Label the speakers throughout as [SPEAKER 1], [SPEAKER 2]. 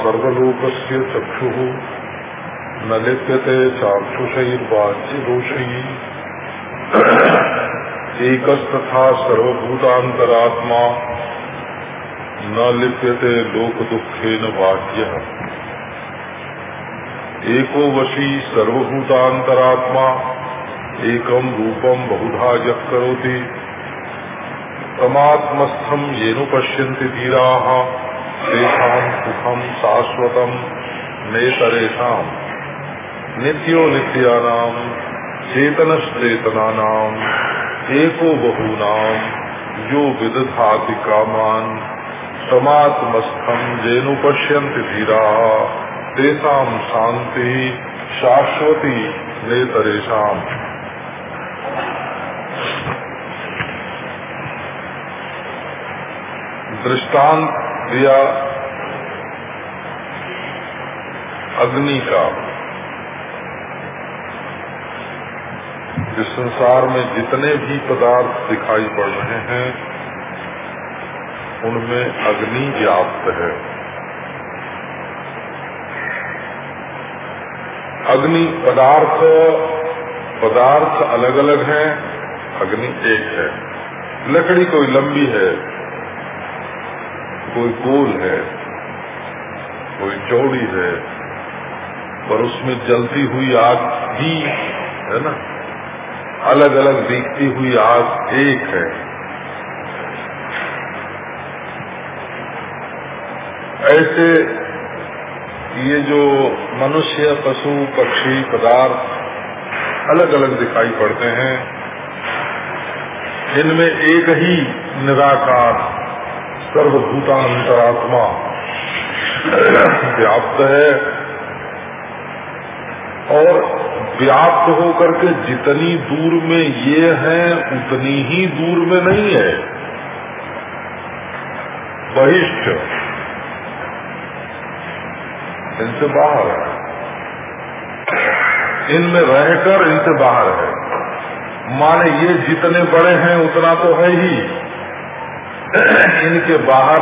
[SPEAKER 1] सर्वलोक से चक्षु। न लिप्यते चाक्षुषैर्वाच्यदोषै। एकस्तथा सर्वभूतांतरात्मा न लिप्यते लोक दुखेन वाच्य एको वशी सर्वभूतांतरात्मा एकम रूपम बहुधा यः करोति। तमात्मस्थम येनु पश्यन्ति धीराः। तेषाम् सुखम शाश्वतम नेतरेषाम् नित्यो नित्यानाम्, चेतनश्चेतनानाम्, एको बहूनाम्, यो विदधाति कामान्। समात्मस्थम जेनु पश्यन्ति धीराः, तेषाम शांति शाश्वती नेतरेशम दृष्टांत दिया अग्नि का। इस संसार में जितने भी पदार्थ दिखाई पड़ रहे हैं, उनमें अग्नि व्याप्त है। अग्नि पदार्थ पदार्थ अलग अलग हैं, अग्नि एक है। लकड़ी कोई लंबी है कोई गोल है, कोई चौड़ी है, पर उसमें जलती हुई आग भी है ना? अलग अलग दिखती हुई आग एक है। ऐसे ये जो मनुष्य, पशु, पक्षी, पदार्थ अलग अलग दिखाई पड़ते हैं इनमें एक ही निराकार सर्वभूतांतरात्मा व्याप्त है। और व्याप्त होकर के जितनी दूर में ये है, उतनी ही दूर में नहीं है। बहिष्ठ। इनसे बाहर है। इनमें रहकर इनसे बाहर है। माने ये जितने बड़े हैं, उतना तो है ही। इनके बाहर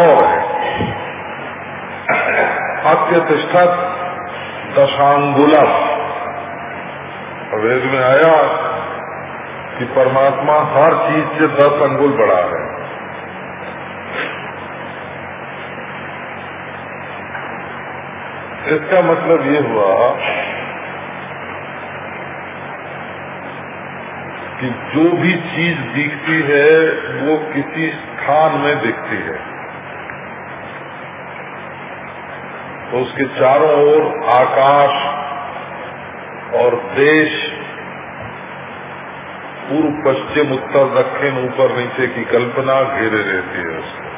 [SPEAKER 1] और अत्यतिष्ठत दशांगुलम। वेद में आया कि परमात्मा हर चीज़ से दस अंगुल बड़ा है। इसका मतलब ये हुआ कि जो भी चीज़ दिखती है, वो किसी स्थान में दिखती है। तो उसके चारों ओर आकाश और देश, पूर्व, पश्चिम, उत्तर, दक्षिण, ऊपर, नीचे की कल्पना घेरे रहती है उसको।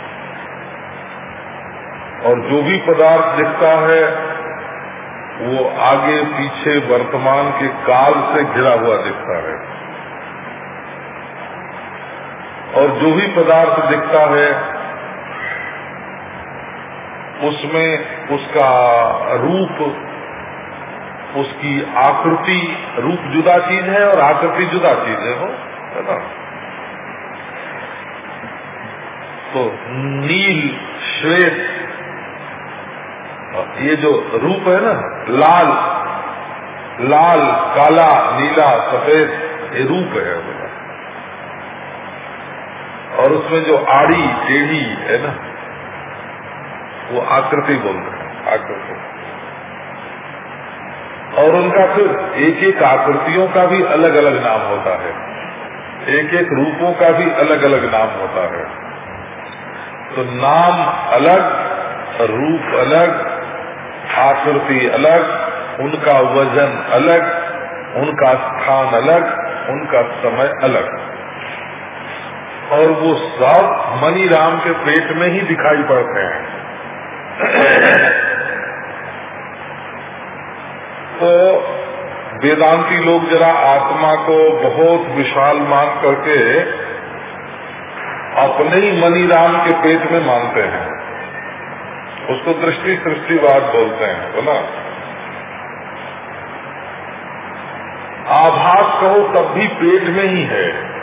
[SPEAKER 1] और जो भी पदार्थ दिखता है, वो आगे, पीछे, वर्तमान के काल से घिरा हुआ दिखता है। और जो भी पदार्थ दिखता है, उसमें उसका रूप, उसकी आकृति रूप जुदा चीज़ है और आकृति जुदा चीज़ है, हो, है ना? तो नील, श्वेत, ये जो रूप है ना, लाल लाल, काला, नीला, सफ़ेद, ये रूप है। और उसमें जो आड़ी, टेढ़ी है ना, वो आकृति बोलते हैं, आकृति। और उनका फिर एक एक आकृतियों का भी अलग अलग नाम होता है। एक एक रूपों का भी अलग अलग नाम होता है। तो नाम अलग, रूप अलग, आकृति अलग, उनका वज़न अलग, उनका स्थान अलग, उनका समय अलग। और वो सब मनी राम के पेट में ही दिखाई पड़ते हैं। तो वेदांती लोग जरा आत्मा को बहुत विशाल मान करके अपने ही मनी राम के पेट में मानते हैं। उसको दृष्टि सृष्टिवाद बोलते हैं, बोला। आभास कहो तब भी पेट में ही है।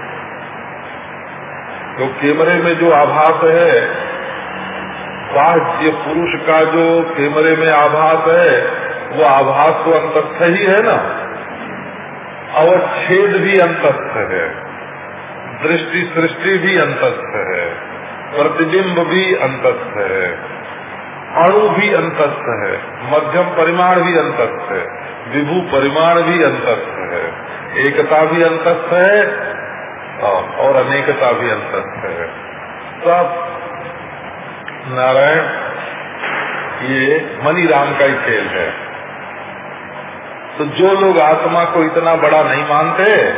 [SPEAKER 1] तो कैमरे में जो आभास है, बाह्य पुरुष का जो कैमरे में आभास है, वो आभास तो अंतस्थ ही है ना? और छेद भी अंतस्थ है। दृष्टि सृष्टि भी अंतस्थ है। प्रतिबिंब भी अंतस्थ है। अणु भी अंतस्थ है। मध्यम परिमाण भी अंतस्थ है। विभू परिमाण भी अंतस्थ है। एकता भी अंतस्थ है। और अनेकता भी अंतस्थ है। सब नारायण, ये मनी राम का ही खेल है। तो जो लोग आत्मा को इतना बड़ा नहीं मानते,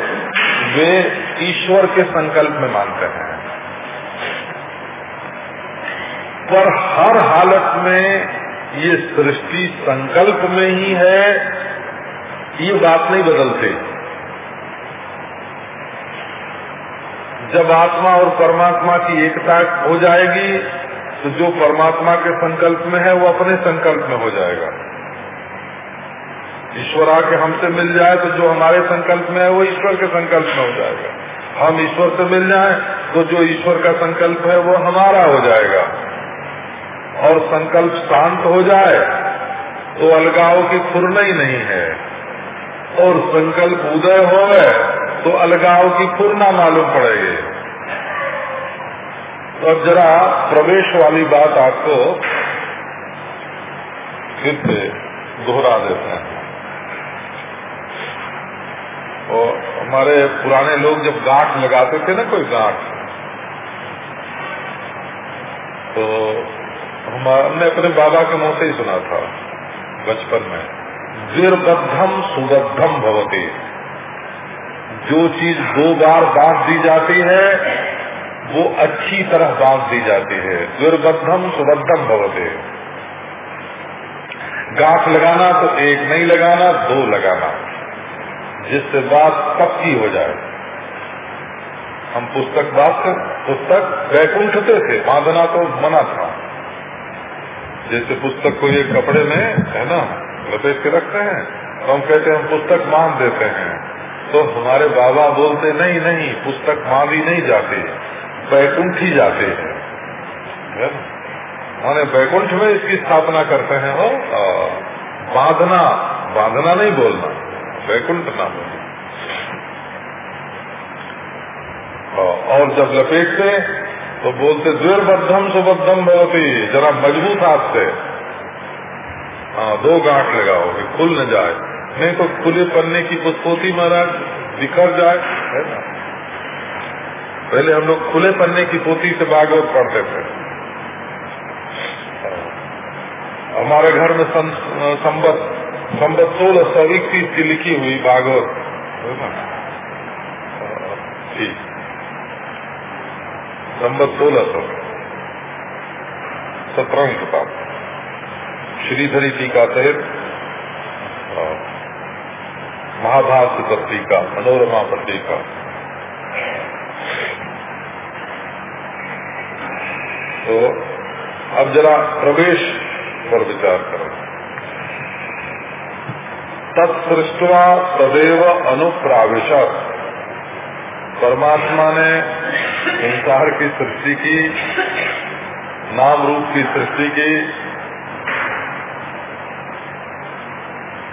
[SPEAKER 1] वे ईश्वर के संकल्प में मानते हैं। पर हर हालत में ये सृष्टि संकल्प में ही है, ये बात नहीं बदलती। जब आत्मा और परमात्मा की एकता हो जाएगी तो जो परमात्मा के संकल्प में है, वो अपने संकल्प में हो जाएगा। ईश्वर आके हमसे मिल जाए तो जो हमारे संकल्प में है, वो ईश्वर के संकल्प में हो जाएगा। हम ईश्वर से मिल जाए तो जो ईश्वर का संकल्प है, वो हमारा हो जाएगा। और संकल्प शांत हो जाए तो अलगाव की फुरना ही नहीं है। और संकल्प उदय हो तो अलगाव की फुरना मालूम पड़ेगी। तो अब जरा प्रवेश वाली बात आपको फिर से दोहरा देते हैं। और हमारे पुराने लोग जब गांठ लगाते थे ना कोई गांठ तो हमने अपने बाबा के मुँह से ही सुना था, बचपन में वीरबद्धम सुगद्धम भवती। जो चीज़ दो बार बांट दी जाती है, वो अच्छी तरह बांट दी जाती है। वीरबद्धम सुबद्धम भवते। गांठ लगाना तो एक नहीं लगाना, दो लगाना। जिससे बात पक्की हो जाए। हम पुस्तक बात कर, पुस्तक बैकुंठते थे, बांधना तो मना था। जैसे पुस्तक को ये कपड़े में, है ना, लपेट के रखते हैं तो हम कहते हैं, हम पुस्तक बाँध देते हैं। तो हमारे बाबा बोलते, नहीं नहीं, पुस्तक बांधी नहीं जाते, बैकुंठ ही। जाते हैं माने बैकुंठ में इसकी स्थापना करते हैं हो बांधना बांधना नहीं बोलना, बैकुंठ ना बोलना और जब लपेटते तो बोलते द्विर्बद्धम सुबद्धम भवती, जरा मज़बूत हाथ से। दो गांठ लगाओ कि खुल न जाए। नहीं तो खुले पन्ने की पुष्पोती महाराज, बिखर जाए, है ना? पहले हम लोग खुले पन्ने की पोती से भागवत पढ़ते थे। हमारे घर में संबत संबत सोलह सौ इक्कीस की लिखी हुई भागवत ठीक संबत सोलह सौ। सत्रह किताब। श्रीधरी टीका सहित महाभाष्य पर टीका मनोरमा पर टीका तो अब जरा प्रवेश पर विचार करो। तत्सृष्टवा तदेव अनुप्राविश परमात्मा ने संसार की सृष्टि की, नाम रूप की सृष्टि की,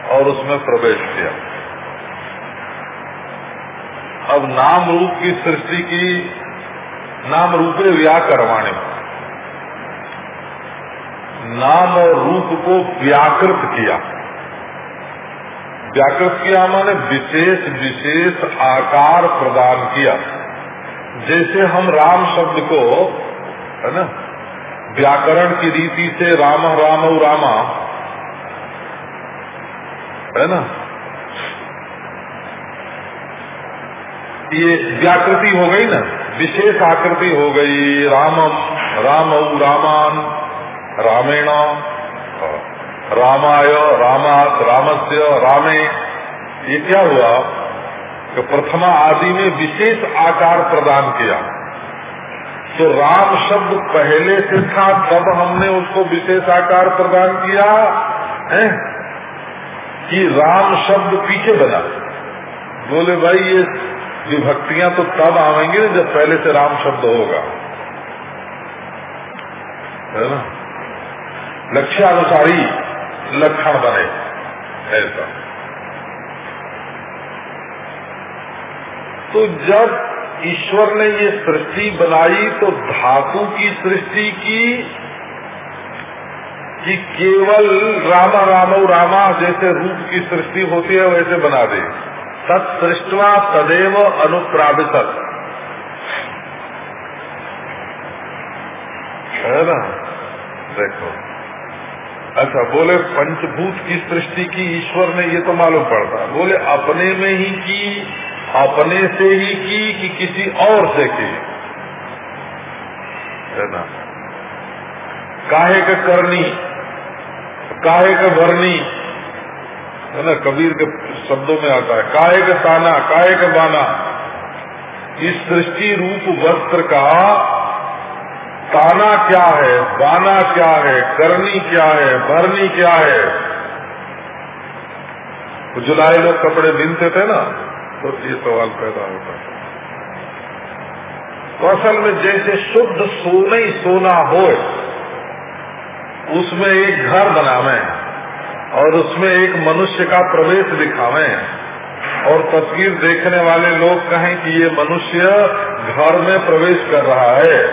[SPEAKER 1] और उसमें प्रवेश किया। अब नाम रूप की सृष्टि की नाम रूपे व्याकरवाणी। नाम और रूप को व्याकृत किया। व्याकृत किया माने विशेष विशेष आकार प्रदान किया। जैसे हम राम शब्द को, है ना, व्याकरण की रीति से राम राम रामा, है ना ये व्याकृति हो गई ना, विशेष आकृति हो गई, रामम, राम रामान, रामेण, रामाय रामात रामस्य, रामे, ये क्या हुआ कि प्रथमा आदि में विशेष आकार प्रदान किया। तो राम शब्द पहले से था, तब हमने उसको विशेष आकार प्रदान किया, है? कि राम शब्द पीछे बना। बोले, भाई, ये विभक्तियाँ तो तब आवेंगी जब पहले से राम शब्द होगा। है ना? लक्ष्यानुसारी लक्षण बने, ऐसा। तो जब ईश्वर ने ये सृष्टि बनाई तो धातु की सृष्टि की, कि केवल रामा रामो रामा जैसे रूप की सृष्टि होती है, वैसे बना दे। तत्सृष्टवा तदेव अनुप्रावित। है ना? देखो। अच्छा बोले पंचभूत की सृष्टि की ईश्वर ने ये तो मालूम पड़ता। बोले, अपने में ही की, अपने से ही की कि किसी और से की? है ना? काहे का करनी? काहे का भरनी? है ना, कबीर के शब्दों में आता है। काहे का ताना काहे का बाना इस सृष्टि रूप वस्त्र का ताना क्या है बाना क्या है, करनी क्या है, भरनी क्या है? जुलाई लोग कपड़े बिनते थे ना तो ये सवाल पैदा होता है तो असल में जैसे शुद्ध सोना ही सोना हो, उसमें एक घर बनावे और उसमें एक मनुष्य का प्रवेश दिखावे। और तस्वीर देखने वाले लोग कहें कि ये मनुष्य घर में प्रवेश कर रहा है।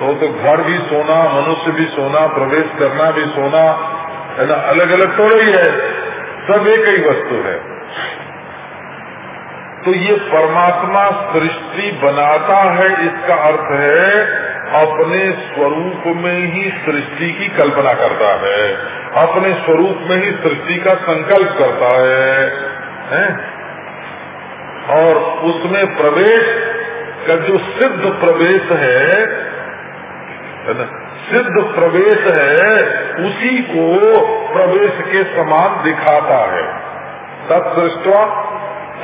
[SPEAKER 1] तो तो घर भी सोना, मनुष्य भी सोना, प्रवेश करना भी सोना, है ना? अलग अलग थोड़ा ही है। सब एक ही वस्तु है। तो ये परमात्मा सृष्टि बनाता है, इसका अर्थ है अपने स्वरूप में ही सृष्टि की कल्पना करता है अपने स्वरूप में ही सृष्टि का संकल्प करता है, है? और उसमें प्रवेश का जो सिद्ध प्रवेश है, ना? सिद्ध प्रवेश है उसी को प्रवेश के समान दिखाता है तत्सृष्टवा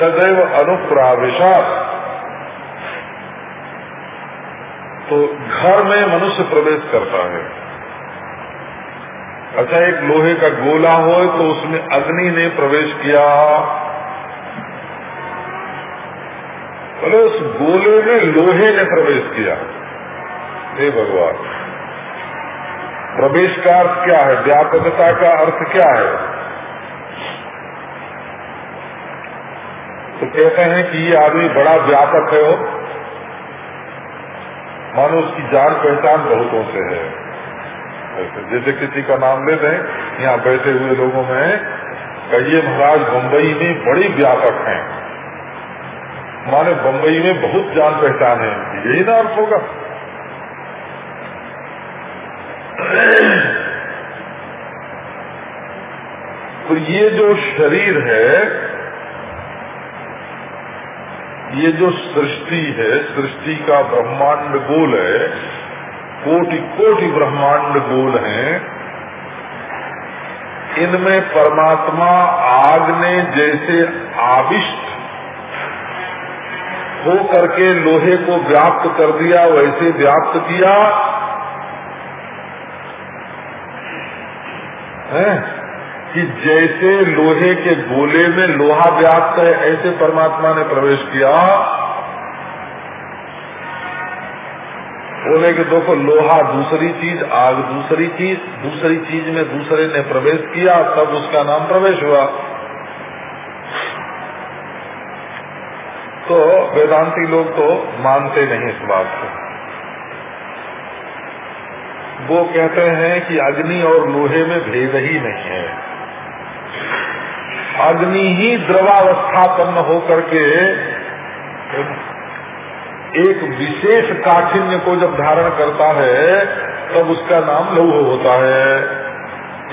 [SPEAKER 1] सदैव अनुप्राविशा तो घर में मनुष्य प्रवेश करता है। अच्छा एक लोहे का गोला हो तो उसमें अग्नि ने प्रवेश किया। बोले उस गोले में लोहे ने प्रवेश किया। हे भगवान, प्रवेश का अर्थ क्या है? व्यापकता का अर्थ क्या है? तो कहते हैं कि ये आदमी बड़ा व्यापक है वो मानो उसकी जान पहचान बहुतों से है। जैसे किसी का नाम ले दें, यहाँ बैठे हुए लोगों में, कहिए महाराज, बम्बई में बड़ी व्यापक हैं। माने बम्बई में बहुत जान पहचान है। यही ना अर्थ होगा। तो ये जो शरीर है ये जो सृष्टि है, सृष्टि का ब्रह्मांड गोल है, कोटि कोटि ब्रह्मांड गोल है। इनमें परमात्मा आग ने जैसे आविष्ट हो करके लोहे को व्याप्त कर दिया, वैसे व्याप्त किया। है? कि जैसे लोहे के गोले में लोहा व्याप्त है, ऐसे परमात्मा ने प्रवेश किया। बोले कि देखो, लोहा दूसरी चीज़, आग दूसरी चीज़ दूसरी चीज़ में दूसरे ने प्रवेश किया, तब उसका नाम प्रवेश हुआ। तो वेदांती लोग तो मानते नहीं इस बात को। वो कहते हैं कि अग्नि और लोहे में भेद ही नहीं है। अग्नि ही द्रवावस्थापन्न होकर के एक विशेष काठिन्य को जब धारण करता है, तब उसका नाम लौह होता है।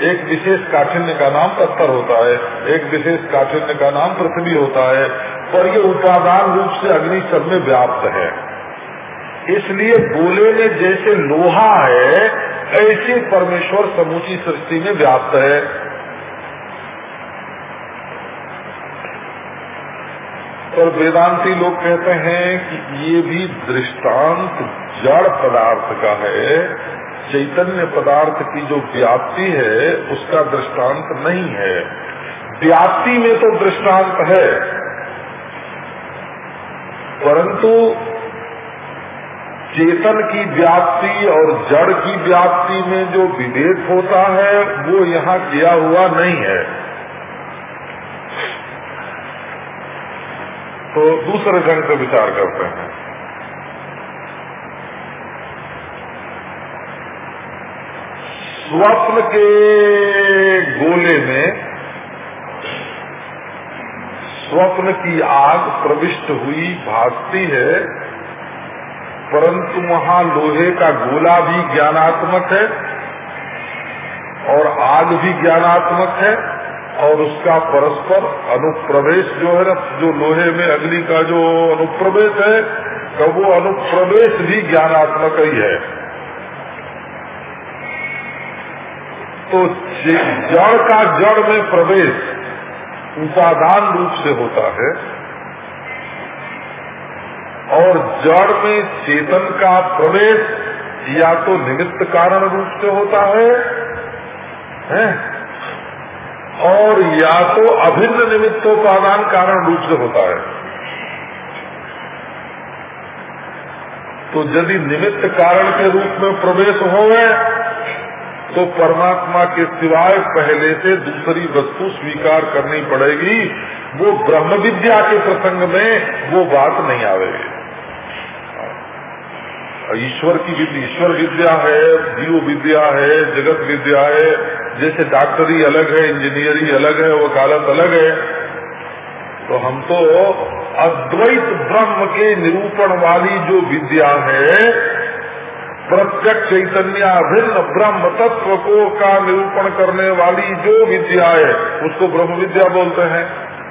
[SPEAKER 1] एक विशेष काठिन्य का नाम पत्थर होता है, एक विशेष काठिन्य का नाम पृथ्वी होता है, पर ये उपादान रूप से अग्नि सब में व्याप्त है। इसलिए गोले में जैसे लोहा है, ऐसे परमेश्वर समूची सृष्टि में व्याप्त है। पर वेदांती लोग कहते हैं कि ये भी दृष्टांत जड़ पदार्थ का है। चैतन्य पदार्थ की जो व्याप्ति है, उसका दृष्टांत नहीं है। व्याप्ति में तो दृष्टांत है। परंतु चेतन की व्याप्ति और जड़ की व्याप्ति में जो विवेक होता है, वो यहाँ किया हुआ नहीं है। तो दूसरे ढंग से विचार करते हैं। स्वप्न के गोले में स्वप्न की आग प्रविष्ट हुई, भागती है, परंतु वहाँ लोहे का गोला भी ज्ञानात्मक है और आग भी ज्ञानात्मक है। और उसका परस्पर अनुप्रवेश जो है ना जो लोहे में अग्नि का जो अनुप्रवेश है तो वो अनुप्रवेश भी ज्ञानात्मक ही है तो जड़ का जड़ में प्रवेश उपादान रूप से होता है और जड़ में चेतन का प्रवेश या तो निमित्त कारण रूप से होता है, है? और या तो अभिन्न निमित्तोपादान कारण रूप से होता है। तो यदि निमित्त कारण के रूप में प्रवेश हो तो परमात्मा के सिवाय पहले से दूसरी वस्तु स्वीकार करनी पड़ेगी। वो ब्रह्म विद्या के प्रसंग में वो बात नहीं आवेगी ईश्वर की विद्या, ईश्वर विद्या है, जीव विद्या है, जगत विद्या है। जैसे डॉक्टरी अलग है, इंजीनियरिंग अलग है, वकालत अलग है तो हम तो अद्वैत ब्रह्म के निरूपण वाली जो विद्या है, प्रत्यक्ष चैतन्य भिन्न ब्रह्म तत्व को का निरूपण करने वाली जो विद्या है, उसको ब्रह्म विद्या बोलते हैं।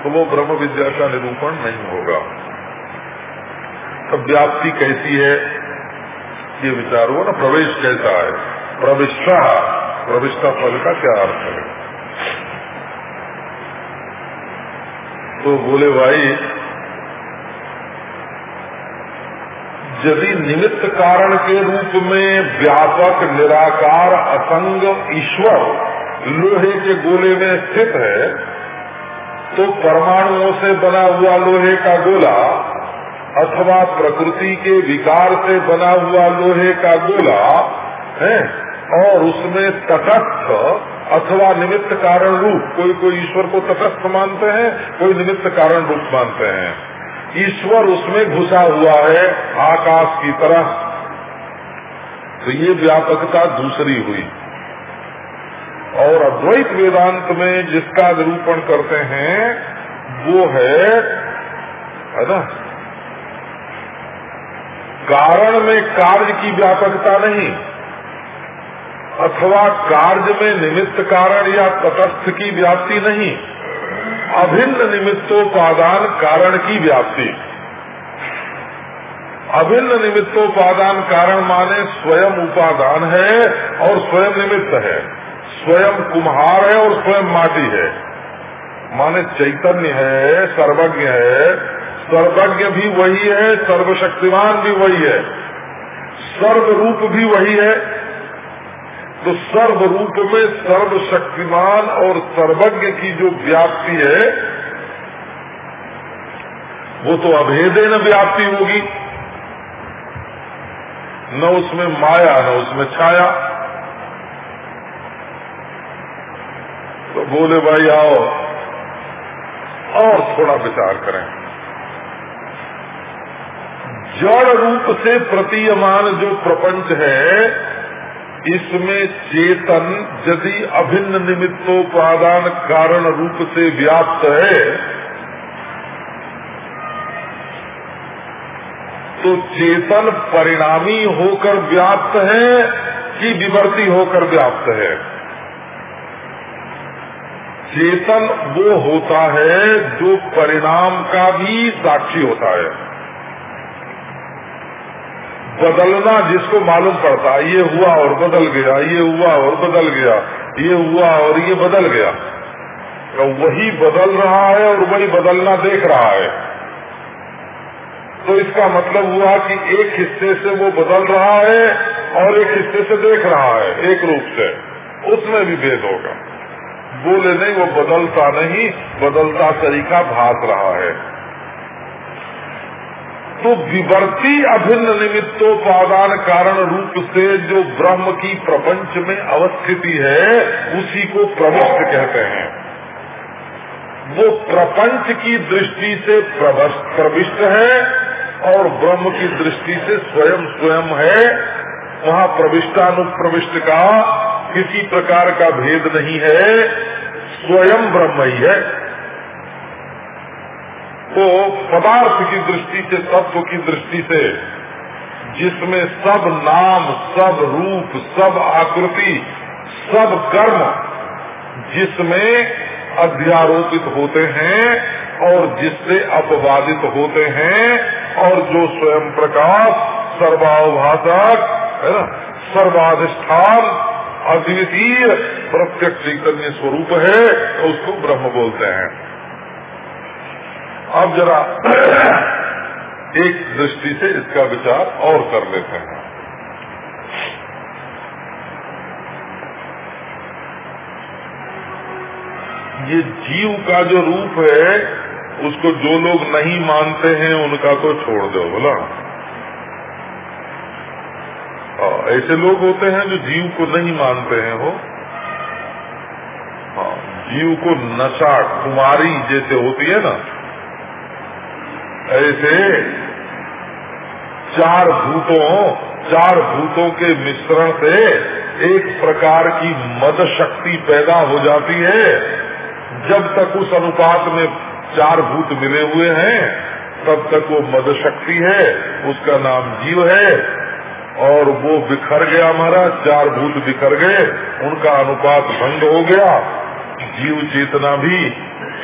[SPEAKER 1] तो वो ब्रह्म विद्या का निरूपण नहीं होगा। अब व्याप्ति कैसी है? ये विचार हुआ ना प्रवेश कैसा है। प्रविष्टा प्रविष्टा पद का क्या अर्थ है? तो बोले, भाई, यदि निमित्त कारण के रूप में व्यापक, निराकार, असंग, ईश्वर लोहे के गोले में स्थित है तो परमाणुओं से बना हुआ लोहे का गोला अथवा प्रकृति के विकार से बना हुआ लोहे का गोला, है? और उसमें तटस्थ अथवा निमित्त कारण रूप, कोई कोई ईश्वर को तटस्थ मानते हैं, कोई निमित्त कारण रूप मानते हैं। ईश्वर उसमें घुसा हुआ है, आकाश की तरह। तो ये व्यापकता दूसरी हुई। और अद्वैत वेदांत में जिसका निरूपण करते हैं, वो है है ना? कारण में कार्य की व्यापकता नहीं। अथवा कार्य में निमित्त कारण या तटस्थ की व्याप्ति नहीं। अभिन्न निमित्तोपादान कारण की व्याप्ति। अभिन्न निमित्तोपादान कारण माने स्वयं उपादान है और स्वयं निमित्त है। स्वयं कुम्हार है और स्वयं माटी है। माने चैतन्य है, सर्वज्ञ है सर्वज्ञ भी वही है, सर्वशक्तिमान भी वही है। सर्व रूप भी वही है। तो सर्व रूप में सर्वशक्तिमान और सर्वज्ञ की जो व्याप्ति है, वो तो अभेदे न व्याप्ति होगी। न उसमें माया, न उसमें छाया। तो बोले भाई आओ, और थोड़ा विचार करें। जड़ रूप से प्रतीयमान जो प्रपंच है, इसमें चेतन यदि अभिन्न निमित्तोपादान कारण रूप से व्याप्त है तो चेतन परिणामी होकर व्याप्त है कि विवर्ती होकर व्याप्त है। चेतन वो होता है जो परिणाम का भी साक्षी होता है। बदलना जिसको मालूम पड़ता है ये हुआ और बदल गया, ये हुआ और बदल गया, ये हुआ और ये बदल गया। तो वही बदल रहा है और वही बदलना देख रहा है। तो इसका मतलब हुआ कि एक हिस्से से वो बदल रहा है और एक हिस्से से देख रहा है, एक रूप से। उसमें भी भेद होगा। बोले नहीं, वो बदलता नहीं, बदलता तरीका भाग रहा है। तो विवर्ती अभिन्न निमित्तोपादान कारण रूप से जो ब्रह्म की प्रपंच में अवस्थिति है, उसी को प्रविष्ट कहते हैं। वो प्रपंच की दृष्टि से प्रविष्ट है और ब्रह्म की दृष्टि से स्वयं स्वयं है। वहाँ प्रविष्टानुप्रविष्ट का किसी प्रकार का भेद नहीं है। स्वयं ब्रह्म ही है। तो पदार्थ की दृष्टि से तत्व की दृष्टि से, जिसमें सब नाम, सब रूप, सब आकृति, सब कर्म, जिसमें अध्यारोपित होते हैं और जिससे अपवादित होते हैं और जो स्वयं प्रकाश सर्वाभाषक है ना, सर्वाधिष्ठान, अद्वितीय, प्रत्यक्ष स्वरूप है तो उसको ब्रह्म बोलते हैं। अब जरा एक दृष्टि से इसका विचार और कर लेते हैं। ये जीव का जो रूप है उसको जो लोग नहीं मानते हैं उनका तो छोड़ दो बोला। ऐसे लोग होते हैं जो जीव को नहीं मानते हैं वो। हाँ, जीव को नशा कुमारी जैसे होती है ना ऐसे चार भूतों चार भूतों के मिश्रण से एक प्रकार की मद शक्ति पैदा हो जाती है। जब तक उस अनुपात में चार भूत मिले हुए हैं, तब तक वो मद शक्ति है, उसका नाम जीव है। और वो बिखर गया हमारा चार भूत बिखर गए, उनका अनुपात भंग हो गया, जीव चेतना भी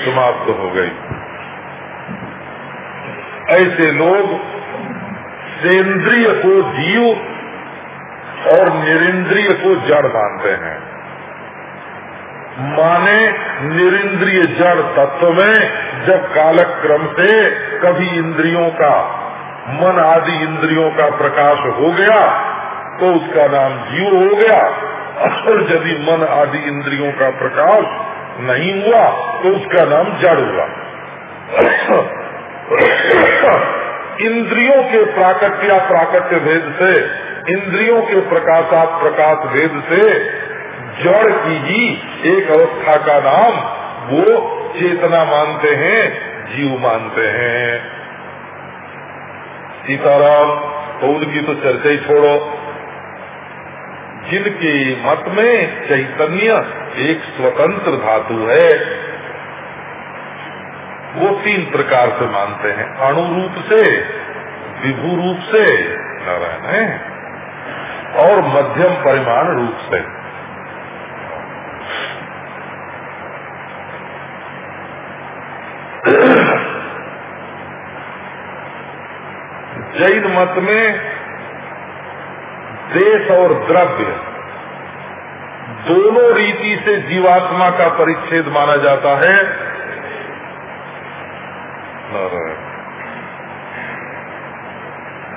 [SPEAKER 1] समाप्त हो गई। ऐसे लोग सेंद्रिय को जीव और निरिंद्रिय को जड़ मानते हैं। माने निरिंद्रिय जड़ तत्व में जब कालक्रम से कभी इंद्रियों का, मन आदि इंद्रियों का प्रकाश हो गया तो उसका नाम जीव हो गया। और यदि मन आदि इंद्रियों का प्रकाश नहीं हुआ तो उसका नाम जड़ हुआ। इंद्रियों के प्राकट्य प्राकट्य भेद से, इंद्रियों के प्रकाशात प्रकाश भेद से, जड़ की ही एक अवस्था का नाम वो चेतना मानते हैं, जीव मानते हैं। सीताराम तो उनकी तो चर्चा ही छोड़ो। जिनके मत में चैतन्य एक स्वतंत्र धातु है वो तीन प्रकार से मानते हैं। अणु रूप से, विभू रूप से, नारायण है, और मध्यम परिमाण रूप से। जैन मत में देश और द्रव्य दोनों रीति से जीवात्मा का परिच्छेद माना जाता है।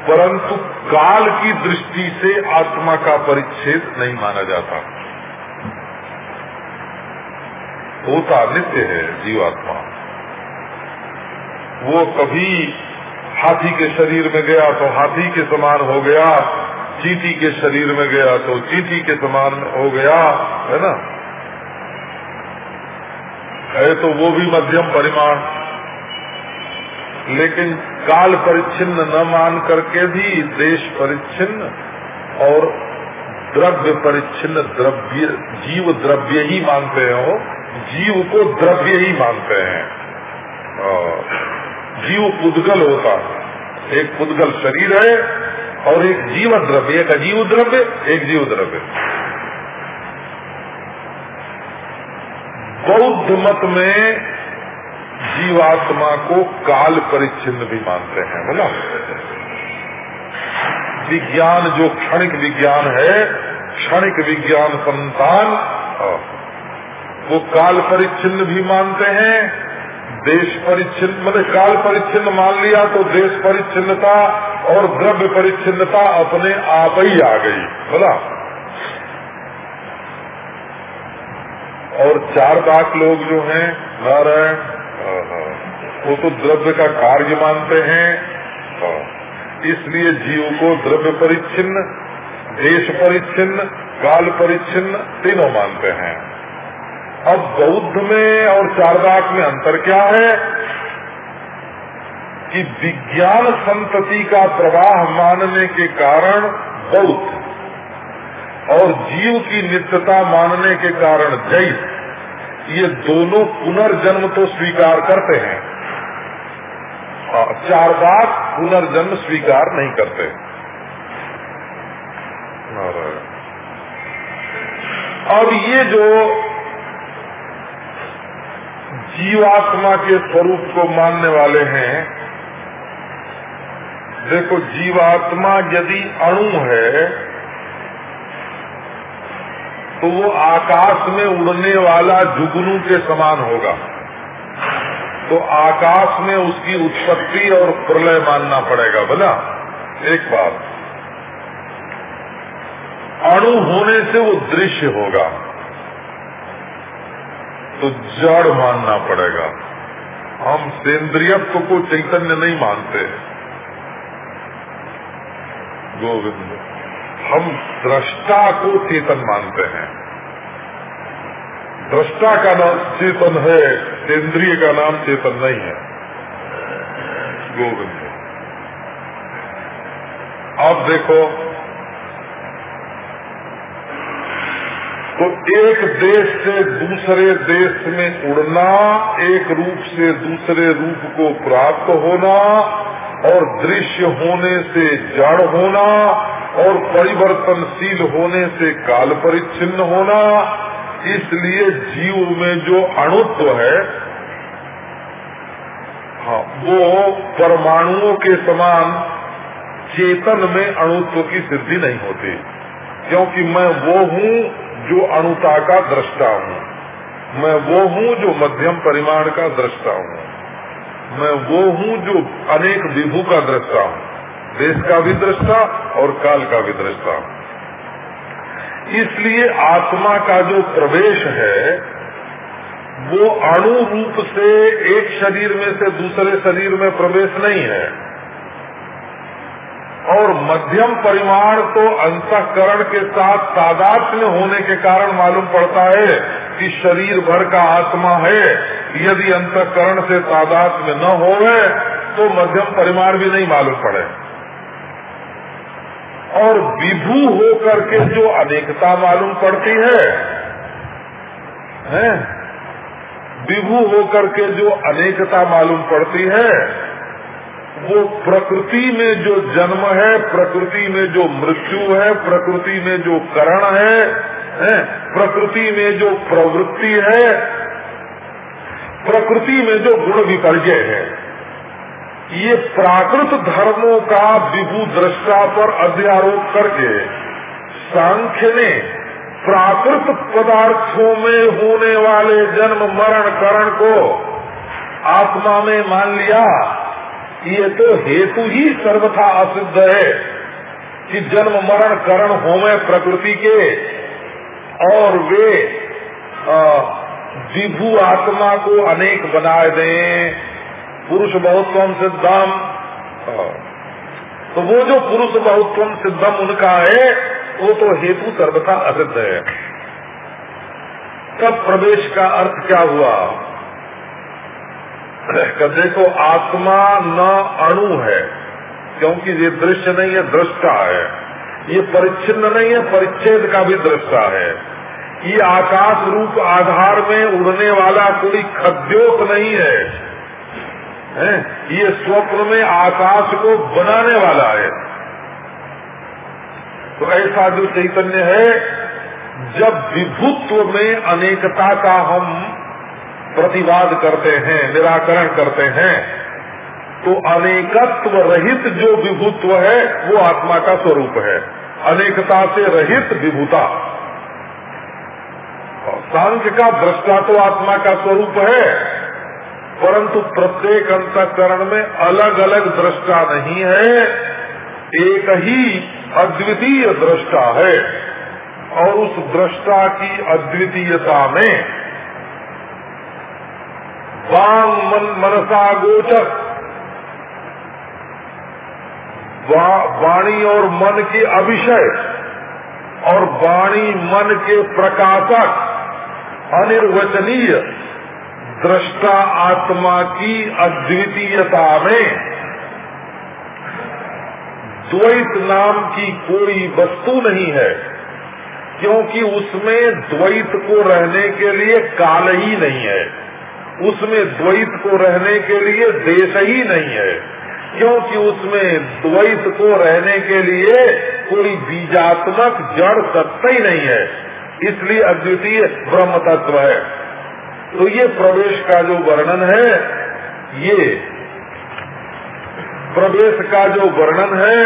[SPEAKER 1] परंतु काल की दृष्टि से आत्मा का परिच्छेद नहीं माना जाता। होता नित्य है जीवात्मा। वो कभी हाथी के शरीर में गया तो हाथी के समान हो गया, चीटी के शरीर में गया तो चीटी के समान हो गया, है ना? है तो वो भी मध्यम परिमाण। लेकिन काल परिच्छिन्न न मान करके भी देश परिच्छिन्न और द्रव्य परिच्छिन्न द्रव्य, जीव द्रव्य ही मानते हैं जीव को द्रव्य ही मानते हैं। जीव पुद्गल होता एक पुद्गल शरीर है और एक जीव द्रव्य, एक अजीव द्रव्य, एक जीव द्रव्य। बौद्ध मत में जीवात्मा को काल परिच्छिन्न भी मानते हैं, बोला। विज्ञान जो क्षणिक विज्ञान है, क्षणिक विज्ञान संतान वो काल परिच्छिन्न भी मानते हैं। देश परिच्छिन्न मतलब काल परिच्छिन्न मान लिया तो देश परिच्छिन्नता और द्रव्य परिच्छिन्नता अपने आप ही आ गई, बोला। और चार बाक लोग जो हैं, नारायण वो तो द्रव्य का कार्य मानते हैं। इसलिए जीव को द्रव्य परिच्छिन्न, देश परिच्छिन्न, काल परिच्छिन्न तीनों मानते हैं। अब बौद्ध में और चारदाक में अंतर क्या है? कि विज्ञान संतति का प्रवाह मानने के कारण बौद्ध और जीव की नित्यता मानने के कारण जैन। ये दोनों पुनर्जन्म तो स्वीकार करते हैं। चार बात पुनर्जन्म स्वीकार नहीं करते। अब ये जो जीवात्मा के स्वरूप को मानने वाले हैं, देखो, जीवात्मा यदि अणु है तो वो आकाश में उड़ने वाला जुगनू के समान होगा। तो आकाश में उसकी उत्पत्ति और प्रलय मानना पड़ेगा बोला एक बात। अणु होने से वो दृश्य होगा। तो जड़ मानना पड़ेगा। हम सेंद्रियत्व को चैतन्य नहीं मानते। गोविंद। हम दृष्टा को चेतन मानते हैं। दृष्टा का नाम चेतन है, इंद्रिय का नाम चेतन नहीं है। गोविंद। अब देखो तो एक देश से दूसरे देश में उड़ना, एक रूप से दूसरे रूप को प्राप्त होना, और दृश्य होने से जड़ होना और परिवर्तनशील होने से काल परिच्छिन्न होना, इसलिए जीव में जो अणुत्व है हाँ वो परमाणुओं के समान चेतन में अणुत्व की सिद्धि नहीं होती। क्योंकि मैं वो हूँ जो अणुता का दृष्टा हूँ। मैं वो हूँ जो मध्यम परिमाण का दृष्टा हूँ। मैं वो हूँ जो अनेक विभू का दृष्टा हूँ। देश का भी दृष्टा और काल का भी दृष्टा इसलिए आत्मा का जो प्रवेश है, वो अणु रूप से एक शरीर में से दूसरे शरीर में प्रवेश नहीं है। और मध्यम परिमाण तो अंतकरण के साथ तादात्म्य होने के कारण मालूम पड़ता है कि शरीर भर का आत्मा है। यदि अंतकरण से तादात्म्य न हो तो मध्यम परिमाण भी नहीं मालूम पड़े। और विभू होकर के जो अनेकता मालूम पड़ती है, हैं? विभू होकर के जो अनेकता मालूम पड़ती है वो प्रकृति में जो जन्म है प्रकृति में जो मृत्यु है प्रकृति में जो करण है, है प्रकृति में जो प्रवृत्ति है प्रकृति में जो गुण विपर्जय है ये प्राकृत धर्मों का विभू दृष्टा पर अध्यारोप करके सांख्य ने प्राकृत पदार्थों में होने वाले जन्म मरण करण को आत्मा में मान लिया, ये तो हेतु ही सर्वथा असिद्ध है कि जन्म मरण करण होमे प्रकृति के और वे विभू आत्मा को अनेक बनाए दें। पुरुष बहुत्वम सिद्धम तो वो जो पुरुष बहुत्वम सिद्धम उनका है, वो तो हेतु सर्वथा असिद्ध है। तब प्रवेश का अर्थ क्या हुआ? देखो, आत्मा न अणु है, क्योंकि ये दृश्य नहीं है, दृष्टा है। ये परिच्छिन्न नहीं है, परिच्छेद का भी दृष्टा है। ये आकाश रूप आधार में उड़ने वाला कोई खद्योत नहीं है। है, ये स्वप्न में आकाश को बनाने वाला है। तो ऐसा जो चैतन्य है, जब विभुत्व में अनेकता का हम प्रतिवाद करते हैं, निराकरण करते हैं तो अनेकत्व रहित जो विभुत्व है, वो आत्मा का स्वरूप है। अनेकता से रहित विभुता। सांख्य का दृष्टा तो आत्मा का स्वरूप है। परंतु प्रत्येक अंतकरण में अलग अलग दृष्टा नहीं है, एक ही अद्वितीय दृष्टा है। और उस दृष्टा की अद्वितीयता में वांग मन मनसा गोचर वाणी और मन के अभिषय और वाणी मन के प्रकाशक, अनिर्वचनीय दृष्टा आत्मा की अद्वितीयता में द्वैत नाम की कोई वस्तु नहीं है, क्योंकि उसमें द्वैत को रहने के लिए काल ही नहीं है। उसमें द्वैत को रहने के लिए देश ही नहीं है, क्योंकि उसमें द्वैत को रहने के लिए कोई बीजात्मक जड़ सत्ता ही नहीं है। इसलिए अद्वितीय ब्रह्म तत्व है। तो ये प्रवेश का जो वर्णन है, ये प्रवेश का जो वर्णन है,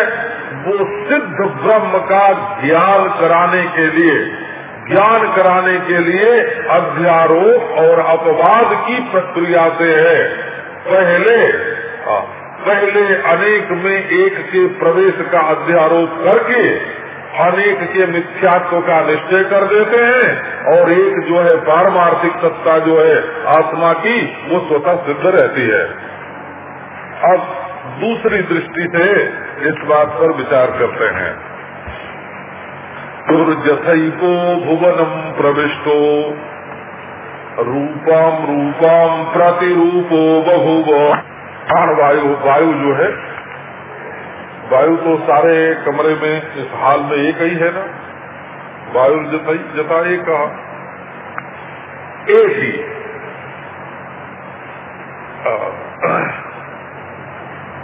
[SPEAKER 1] वो सिद्ध ब्रह्म का ज्ञान कराने के लिए, ज्ञान कराने के लिए अध्यारोप और अपवाद की प्रक्रिया से है। पहले पहले अनेक में एक के प्रवेश का अध्यारोप करके अनेक के मिथ्यात्व का निश्चय कर देते हैं और एक जो है पारमार्थिक सत्ता जो है आत्मा की, वो स्वतः सिद्ध रहती है। अब दूसरी दृष्टि से इस बात पर विचार करते हैं। दुर्जथको भुवनम प्रविष्टो रूपम रूपम प्रतिरूपो बहुव वायु वायु जो है वायु तो सारे कमरे में इस हाल में एक ही है ना? वायु जता एक एक ही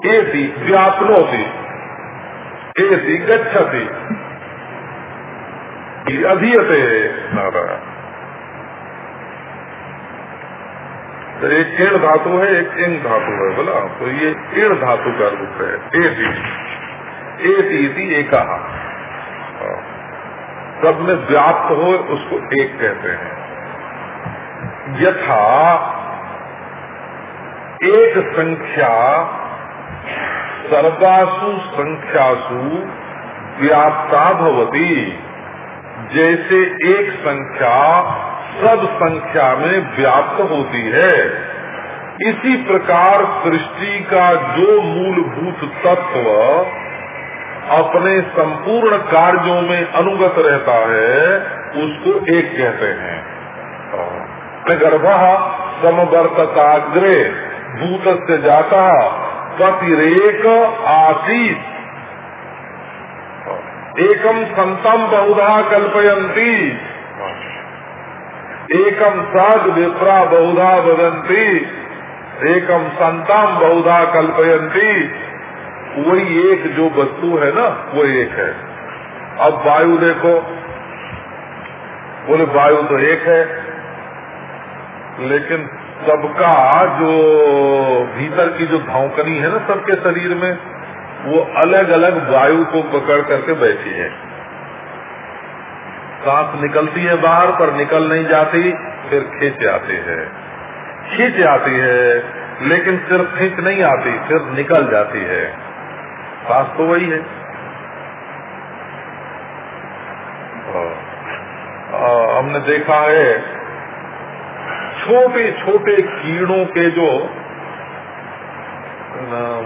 [SPEAKER 1] एति व्यापनोति एति गच्छति अधीयते नारायण। तो एक केण धातु है, एक इंग धातु है, बोला। तो ये केण धातु का रूप है एति एक एक सब में व्याप्त हो, उसको एक कहते हैं। यथा एक संख्या, सर्वासु संख्यासु व्याप्ता भवती। जैसे एक संख्या सब संख्या में व्याप्त होती है, इसी प्रकार सृष्टि का जो मूलभूत तत्व अपने संपूर्ण कार्यों में अनुगत रहता है, उसको एक कहते हैं। गर्भ समवर्तताग्रे भूत से जाता पतिरेक आशीत एकम संतम बहुधा कल्पयंती एकम सद विप्रा बहुधा वदंती एकम संतम बहुधा कल्पयंती वही एक जो वस्तु है ना, वो एक है। अब वायु देखो। बोले, वायु तो एक है। लेकिन सबका जो भीतर की जो धौकनी है ना सबके शरीर में, वो अलग अलग वायु को पकड़ करके बैठी है। सांस निकलती है बाहर, पर निकल नहीं जाती, फिर खींच आती है। खींच आती है, लेकिन सिर्फ़ खींच नहीं आती, फिर निकल जाती है। सांस तो वही है। हमने देखा है, छोटे छोटे कीड़ों के जो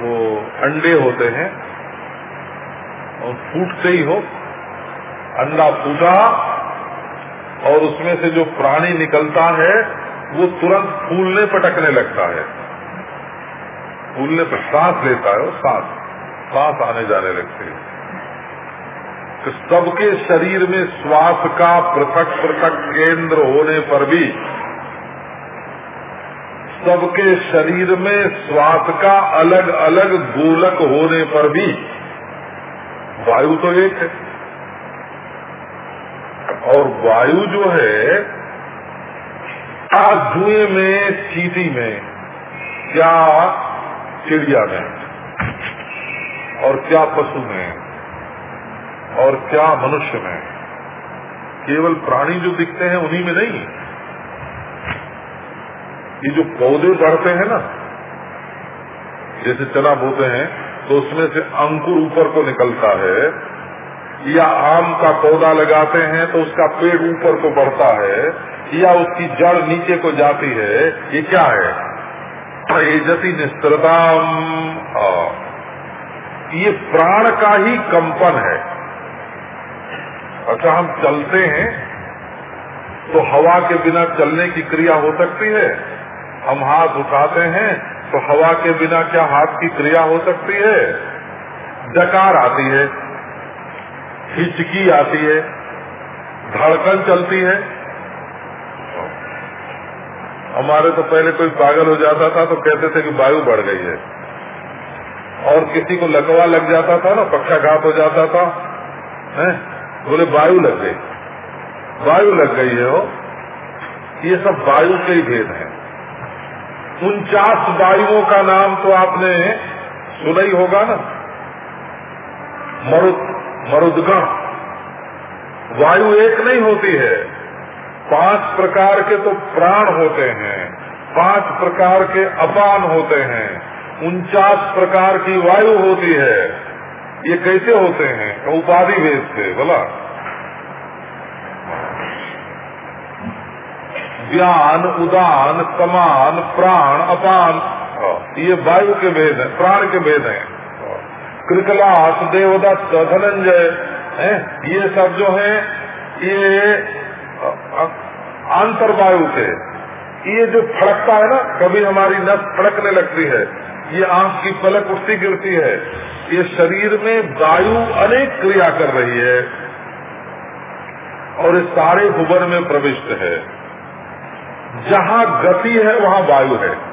[SPEAKER 1] वो अंडे होते हैं, और फूटते ही हो। अंडा फूटा, और उसमें से जो प्राणी निकलता है, वो तुरंत फूलने पटकने लगता है। फूलने पर सांस लेता है, वो सांस। सांस आने जाने लगती है। तो सबके शरीर में श्वास का पृथक पृथक केंद्र होने पर भी सबके शरीर में श्वास का अलग अलग गोलक होने पर भी वायु तो एक है। और वायु जो है क्या जुए में, चीटी में क्या चिड़िया में। और क्या पशु में और क्या मनुष्य में केवल प्राणी जो दिखते हैं उन्हीं में नहीं। ये जो पौधे बढ़ते हैं ना, जैसे चना बोते हैं तो उसमें से अंकुर ऊपर को निकलता है, या आम का पौधा लगाते हैं तो उसका पेड़ ऊपर को बढ़ता है, या उसकी जड़ नीचे को जाती है, ये क्या है? ये जति निस्त्रताम। ये प्राण का ही कंपन है। अच्छा हम चलते हैं तो हवा के बिना चलने की क्रिया हो सकती है। हम हाथ उठाते हैं तो हवा के बिना क्या हाथ की क्रिया हो सकती है? डकार आती है, हिचकी आती है, धड़कन चलती है। हमारे तो पहले कोई पागल हो जाता था तो कहते थे कि वायु बढ़ गई है। और किसी को लकवा लग जाता था ना, पक्षाघात हो जाता था, है? बोले, वायु लग गई। वायु लग गई है वो ये सब वायु के ही भेद हैं। उनचास वायुओं का नाम तो आपने सुना ही होगा ना। मरुद, मरुदगण। वायु एक नहीं होती है। पाँच प्रकार के तो प्राण होते हैं, पाँच प्रकार के अपान होते हैं। उनचास प्रकार की वायु होती है। ये कैसे होते हैं? उपाधि भेद से, बोला। ज्ञान, उदान, समान, प्राण, अपान। ये वायु के भेद है, प्राण के भेद हैं। कृकलास देवदत्त, धनंजय, है? ये सब जो है, ये वायु के। ये जो फड़कता है ना, कभी हमारी नस फड़कने लगती है। ये आँख की पलक उठती गिरती है। ये शरीर में वायु अनेक क्रिया कर रही है और इस सारे भुवन में प्रविष्ट है। जहाँ गति है वहाँ वायु है।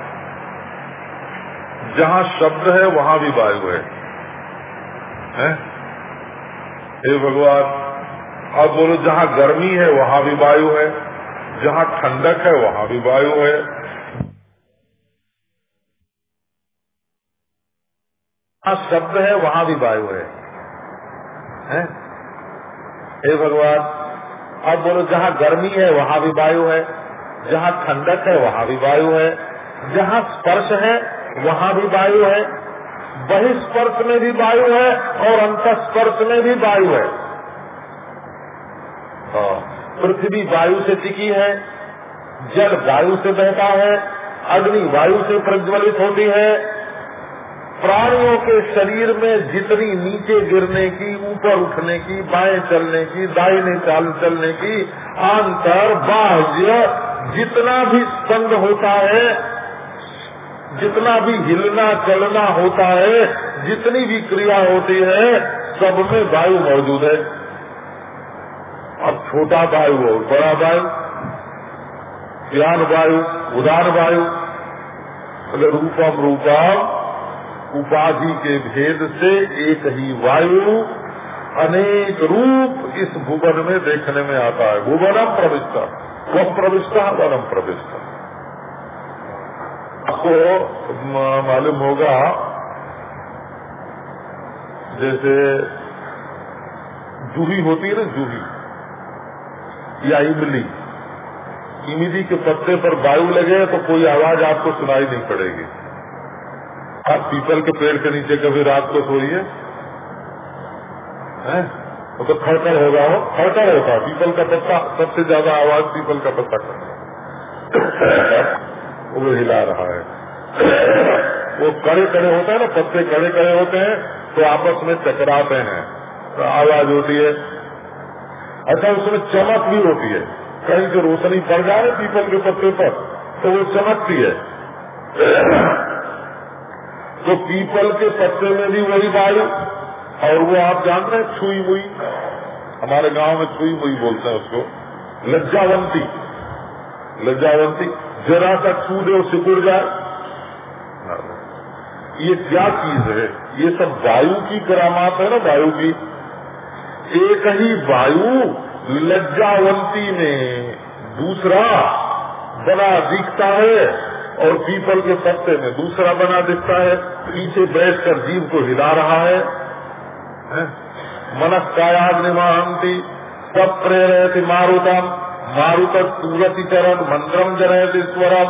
[SPEAKER 1] जहाँ शब्द है वहाँ भी वायु है, है? हे भगवान अब बोलो जहाँ गर्मी है वहाँ भी वायु है। जहाँ ठंडक है वहाँ भी वायु है। जहाँ शब्द है वहाँ भी वायु है, है? भगवान अब बोलो जहाँ गर्मी है वहाँ भी वायु है। जहाँ ठंडक है वहाँ भी वायु है। जहाँ स्पर्श है वहाँ भी वायु है। बहिस्पर्श में भी वायु है और अंत स्पर्श में भी वायु है। हाँ, पृथ्वी वायु से टिकी है जल वायु से बहता है अग्नि वायु से प्रज्वलित होती है प्राणियों के शरीर में जितनी नीचे गिरने की, ऊपर उठने की, बाएँ चलने की, दाहिने चाल चलने की, आंतर, बाह्य, जितना भी स्पंद होता है, जितना भी हिलना, चलना होता है, जितनी भी क्रिया होती है, सब में वायु मौजूद है। अब छोटा वायु हो बड़ा वायु, ज्ञान वायु, उदार वायु अगर रूपम रूपम उपाधि के भेद से एक ही वायु अनेक रूप इस भुवन में देखने में आता है। भुवनम प्रविष्टा वह प्रविष्टा वनम प्रविष्टा। आपको मालूम होगा, जैसे जूही होती है ना, जूही, या इमली इमली के पत्ते पर वायु लगे तो कोई आवाज़ आपको सुनाई नहीं पड़ेगी। आप पीपल के पेड़ के नीचे कभी रात को सोइए वो तो खड़कर होगा हो खड़कर होता है। पीपल का पत्ता, सबसे ज़्यादा आवाज़ पीपल का पत्ता करता वो हिला रहा है। वो कड़े कड़े होते हैं ना, पत्ते कड़े कड़े होते हैं तो आपस में टकराते हैं। तो आवाज़ होती है। अच्छा उसमें चमक भी होती है। कहीं से रोशनी पड़ जाए पीपल के पत्ते पर तो वो चमकती है। तो पीपल के पत्ते में भी वही वायु और वो आप जानते हैं, छुई मुई। हमारे गाँव में छुई मुई बोलते हैं उसको। लज्जावंती। लज्जावंती। जरा सा छू दे सिकुड़ जाए। ये क्या चीज़ है? ये सब वायु की करामात है ना, वायु की। एक ही वायु लज्जावंती में दूसरा बड़ा दिखता है। और पीपल के पत्ते में दूसरा बना दिखता है पीछे बैठकर जीव को हिला रहा है, है? मनस कायाग्निमांति सब प्रेरयति मारुतम मारुत सूरति चरण मंत्रम जनयति स्वरम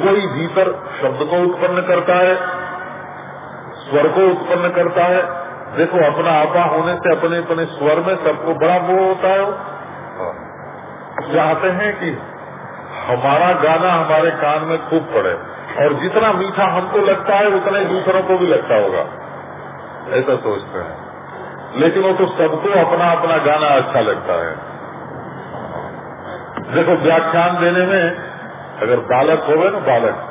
[SPEAKER 1] वही भीतर शब्द को उत्पन्न करता है स्वर को उत्पन्न करता है। देखो अपना आपा होने से अपने अपने स्वर में सबको बड़ा वो होता है। चाहते हैं कि हमारा गाना हमारे कान में खूब पड़े। और जितना मीठा हमको लगता है, उतना ही दूसरों को भी लगता होगा। ऐसा सोचते हैं। लेकिन वो तो सबको अपना अपना गाना अच्छा लगता है। देखो, व्याख्यान देने में अगर बालक हो गए ना, बालक।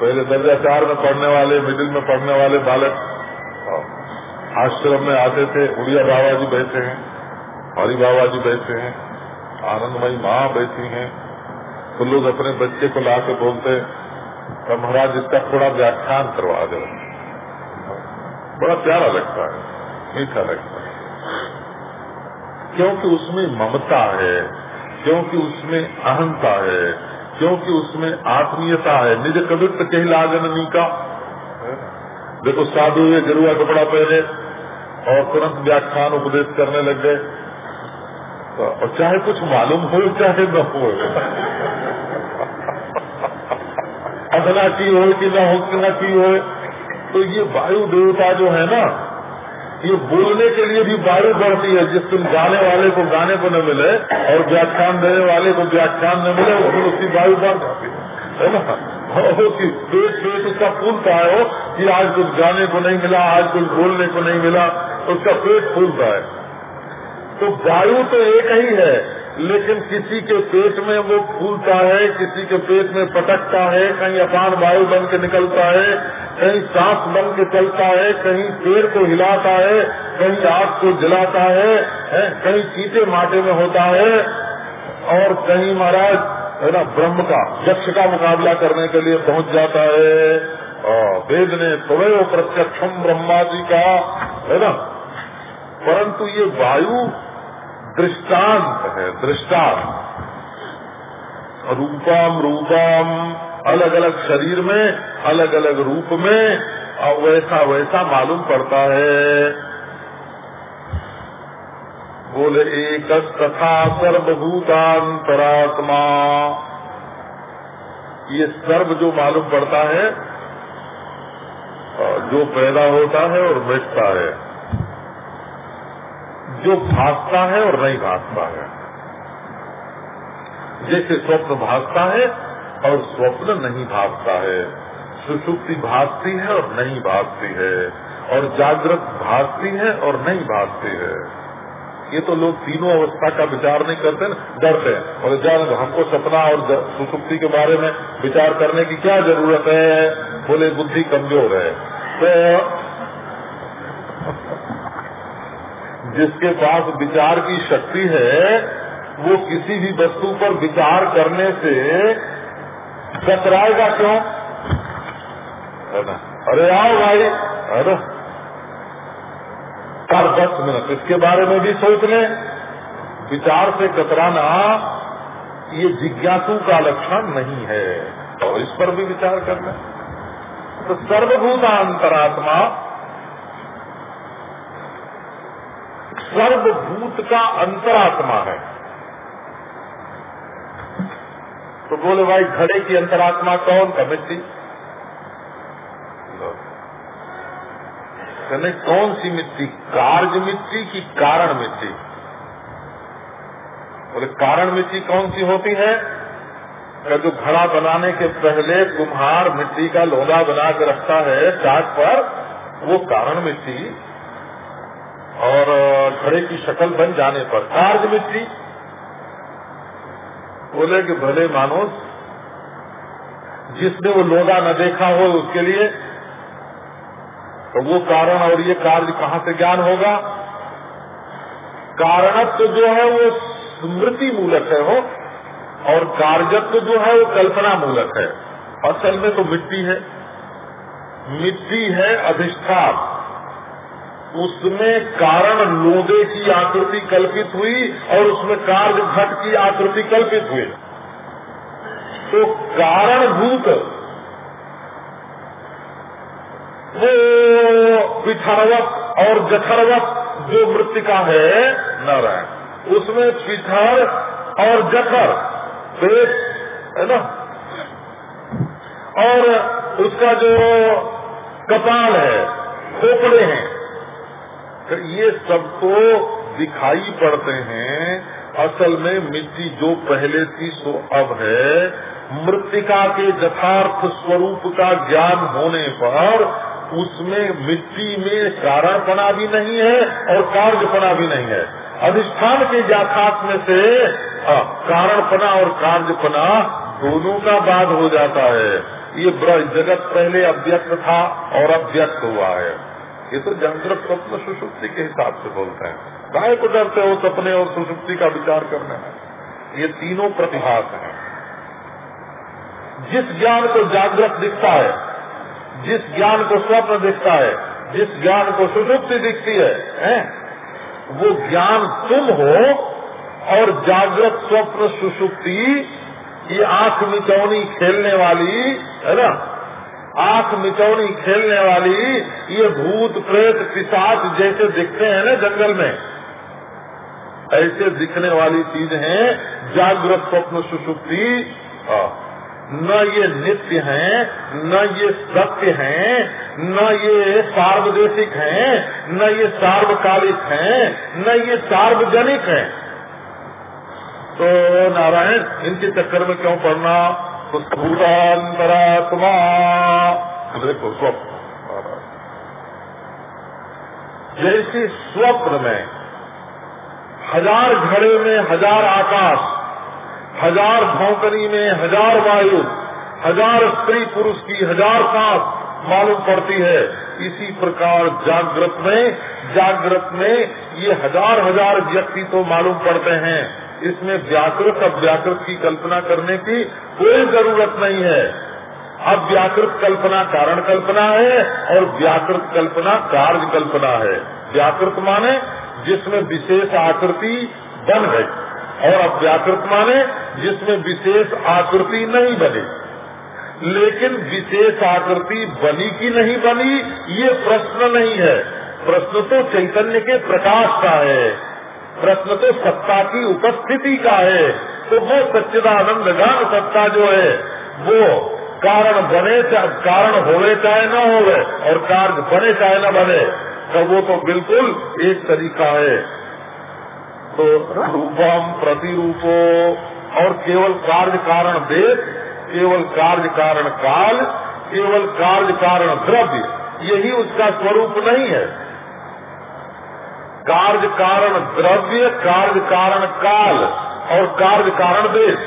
[SPEAKER 1] पहले दर्जा चार में पढ़ने वाले मिडिल में पढ़ने वाले बालक आश्रम में आते थे, उड़िया बाबा जी बैठे हैं, हरि बाबा जी बैठे हैं, आनंदमयी माँ बैठी हैं। तो लोग अपने बच्चे को ला के बोलते तो महाराज इसका थोड़ा व्याख्यान करवा दो। बड़ा प्यारा लगता है मीठा लगता है। क्योंकि उसमें ममता है क्योंकि उसमें अहंता है क्योंकि उसमें आत्मीयता है। निज कवित्व के लागन नीका। देखो साधु ये गरुआ कपड़ा पहने और तुरंत व्याख्यान उपदेश करने लग गए। तो, और चाहे कुछ मालूम हो चाहे न हो। अदना की हो कि न हो कि हो तो ये वायु देवता जो है ना, ये बोलने के लिए भी वायु बढ़ती है। जिस दिन गाने वाले को गाने को न मिले और व्याख्यान देने वाले को व्याख्यान न मिले, उस दिन उसकी वायु बढ़ जाती है। ना? पेट पेट उसका फूलता है हो कि आज कुछ गाने को नहीं मिला, आज कुछ बोलने को नहीं मिला, उसका पेट फूलता है। तो वायु तो एक ही है। लेकिन किसी के पेट में वो फूलता है किसी के पेट में पटकता है कहीं अपान वायु बन के निकलता है कहीं सांस बन के चलता है कहीं पेड़ को हिलाता है कहीं आग को जलाता है, है कहीं चीटे माटे में होता है और कहीं महाराज है ना ब्रह्म का यक्ष का मुकाबला करने के लिए पहुँच जाता है। वेद ने स्वयं प्रत्यक्षम ब्रह्मा जी का है ना परंतु ये वायु दृष्टांत है, दृष्टांत। रूपम रूपम अलग अलग शरीर में अलग अलग रूप में, और वैसा वैसा मालूम पड़ता है। बोले एक तथा सर्वभूतांतरात्मा। ये सर्व जो मालूम पड़ता है, जो पैदा होता है और मिटता है। जो भागता है और नहीं भागता है। जैसे स्वप्न भागता है और स्वप्न नहीं भागता है। सुषुप्ति भागती है और नहीं भागती है। और जागृत भागती है और नहीं भागती है। ये तो लोग तीनों अवस्था का विचार नहीं करते न, डरते हैं। और जान हमको सपना और सुसुप्ति के बारे में विचार करने की क्या ज़रूरत है? बोले, बुद्धि कमज़ोर है। तो जिसके पास विचार की शक्ति है, वो किसी भी वस्तु पर विचार करने से कतराएगा क्यों? है ना? अरे आओ भाई, है ना? कर दस मिनट, इसके बारे में भी सोच लें विचार से कतराना, ये जिज्ञासु का लक्षण नहीं है। और इस पर भी विचार करना। तो सर्वभूता अंतरात्मा सर्वभूत का अंतरात्मा है। तो बोले, भाई, घड़े की अंतरात्मा कौन का मिट्टी? कहने, कौन सी मिट्टी? कार्य मिट्टी की कारण मिट्टी? बोले, कारण मिट्टी कौन सी होती है? जो घड़ा बनाने के पहले कुम्हार मिट्टी का लोला बना के रखता है चाट पर, वो कारण मिट्टी और घड़े की शक्ल बन जाने पर। कार्य मिट्टी। बोले कि भले मानो जिसने वो लोगा न देखा हो उसके लिए तो वो कारण और ये कार्य कहाँ से ज्ञान होगा? कारणत्व तो जो है वो स्मृति मूलक है हो और कार्यत्व जो है वो कल्पना मूलक है। असल में तो मिट्टी है। मिट्टी है अधिष्ठान। उसमें कारण लोदे की आकृति कल्पित हुई और उसमें कार्य घट की आकृति कल्पित हुई। तो कारणभूत वो पिछड़वत और जठरवत जो मृतिका है, नारायण, उसमें पिछड़ और जठर पेट है ना? और उसका जो कपाल है, खोपड़े हैं ये सब तो दिखाई पड़ते हैं, असल में मिट्टी जो पहले थी सो अब है। मृतिका के यथार्थ स्वरूप का ज्ञान होने पर उसमें मिट्टी में कारणपना भी नहीं है और कार्यपना भी नहीं है। अधिष्ठान के व्याख्यात में से कारणपना और कार्यपना दोनों का बाद हो जाता है। ये जगत पहले अव्यक्त था और अव्यक्त हुआ है। ये तो जागृत स्वप्न सुसुप्ति के हिसाब से बोलते हैं। काय को डरते हो सपने और सुसुप्ति का विचार करने में ये तीनों प्रतिभास हैं। जिस ज्ञान को जागृत दिखता है जिस ज्ञान को स्वप्न दिखता है जिस ज्ञान को सुसुप्ति दिखती है, है वो ज्ञान तुम हो और जागृत स्वप्न सुसुप्ति ये आँख मिचौनी खेलने वाली है ना? आँख मिचौनी खेलने वाली ये भूत प्रेत पिशाच जैसे दिखते हैं ना जंगल में। ऐसे दिखने वाली चीज़ है जागृत स्वप्न सुसुप्ति। न ये नित्य हैं, न ये सत्य हैं, न ये सार्वदेशिक हैं, न ये सार्वकालिक हैं, न ये सार्वजनिक हैं। तो नारायण इनके चक्कर में क्यों पढ़ना स्थूलांतरात्मा देखो, स्वप्न। जैसे स्वप्न में हज़ार घड़े में हज़ार आकाश, हज़ार भौकनी में हज़ार वायु, हज़ार स्त्री पुरुष की हज़ार सांस मालूम पड़ती है, इसी प्रकार जागृत में जागृत में ये हज़ार हज़ार व्यक्ति तो मालूम पड़ते हैं। इसमें व्याकृत अब व्याकृत की कल्पना करने की कोई ज़रूरत नहीं है। अब व्याकृत कल्पना कारण कल्पना है और व्याकृत कल्पना कार्य कल्पना है। व्याकृत माने जिसमें विशेष आकृति बन गई और अब व्याकृत माने जिसमें विशेष आकृति नहीं बनी। लेकिन विशेष आकृति बनी की नहीं बनी, ये प्रश्न नहीं है। प्रश्न तो चैतन्य के प्रकाश का है। प्रश्न तो सत्ता की उपस्थिति का है। तो वो सच्चिदानंद ज्ञान सत्ता जो है, वो कारण बने कारण होवे चाहे न होवे, और कार्य बने चाहे न बने तो वो तो बिल्कुल एक तरीका है। तो रूपम प्रतिरूपो, और केवल कार्य कारण देश केवल कार्य कारण काल, केवल कार्य कारण द्रव्य, यही उसका स्वरूप नहीं है। कार्य कारण द्रव्य कार्य कारण काल और कार्य कारण देश।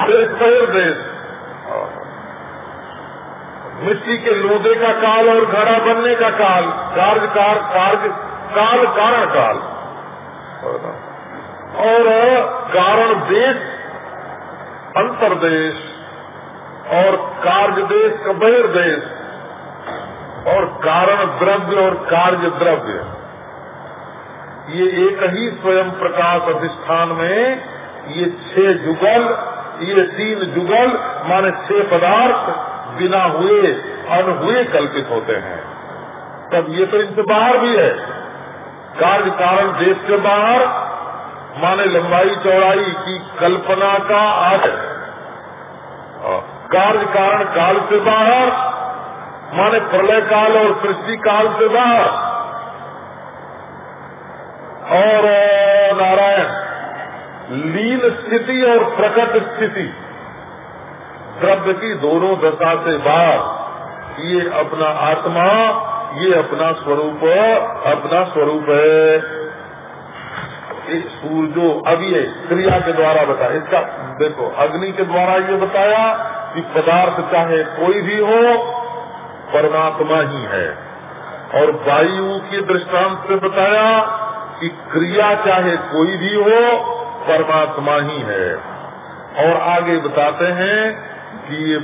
[SPEAKER 1] फिर देश। मिट्टी के लोदे का काल और घड़ा बनने का काल कार्य कार कार्य काल कारण काल। और कारण देश अंतरदेश और कार्य देश का बहिर्देश। और कारण द्रव्य और कार्य द्रव्य। ये एक ही स्वयं प्रकाश अधिष्ठान में ये छह जुगल, ये तीन जुगल, माने छह पदार्थ बिना हुए, अनहुए कल्पित होते हैं। तब ये तो इनसे बाहर भी है। कार्य कारण देश के बाहर, माने लंबाई चौड़ाई की कल्पना का आदर। कार्य कारण काल से बाहर माने प्रलय काल और सृष्टि काल से बाहर। और नारायण, लीन स्थिति और प्रकट स्थिति, द्रव्य की दोनों दशा से बाहर, ये अपना आत्मा, ये अपना स्वरूप अपना स्वरूप है। सूर्यो अब ये क्रिया के द्वारा बताया, इसका देखो, अग्नि के द्वारा ये बताया कि पदार्थ चाहे कोई भी हो परमात्मा ही है। और वायु के दृष्टांत से बताया कि क्रिया चाहे कोई भी हो, परमात्मा ही है। और आगे बताते हैं कि ये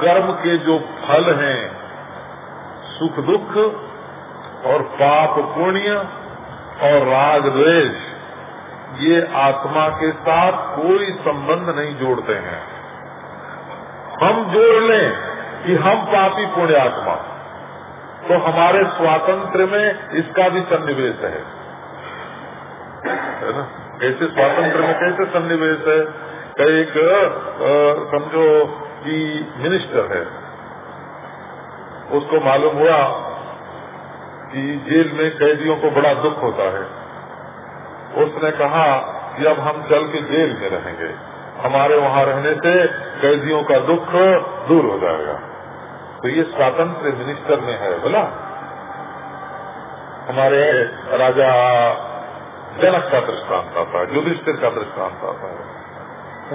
[SPEAKER 1] कर्म के जो फल हैं, सुख दुख और पाप पुण्य और राग द्वेष, ये आत्मा के साथ कोई संबंध नहीं जोड़ते हैं। हम जोड़ लें। कि हम पापी पुण्य आत्मा तो हमारे स्वातंत्र में इसका भी सन्निवेश है। ना? कैसे स्वातंत्र में कैसे सन्निवेश है? एक समझो कि मिनिस्टर है। उसको मालूम हुआ कि जेल में कैदियों को बड़ा दुख होता है। उसने कहा कि अब हम चल के जेल में रहेंगे। हमारे वहाँ रहने से कैदियों का दुख दूर हो जाएगा। तो ये स्वातंत्र मिनिस्टर में है, बोला। हमारे राजा जनक का दृष्टांत आता है युधिष्ठिर का दृष्टांत आता है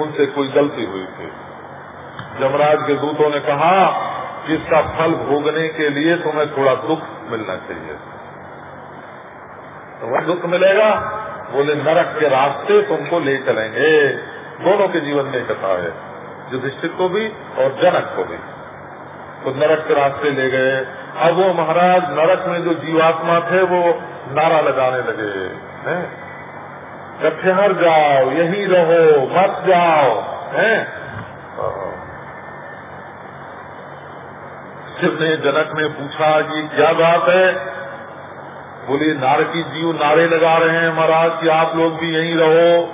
[SPEAKER 1] उनसे कोई गलती हुई थी। जमराज के दूतों ने कहा कि इसका फल भोगने के लिए तुम्हें थोड़ा दुख मिलना चाहिए। तो वह दुख मिलेगा, बोले, नरक के रास्ते तुमको ले चलेंगे। दोनों के जीवन में कथा है, युधिष्ठिर को भी और जनक को भी। तो नरक के रास्ते ले गए। अब वो महाराज नरक में जो जीवात्मा थे, वो नारा लगाने लगे। हैं? जाओ, यही रहो, मत जाओ। हैं? शिव ने, जनक ने पूछा कि क्या बात है? बोले, नारकी जीव नारे लगा रहे हैं महाराज कि आप लोग भी यहीं रहो।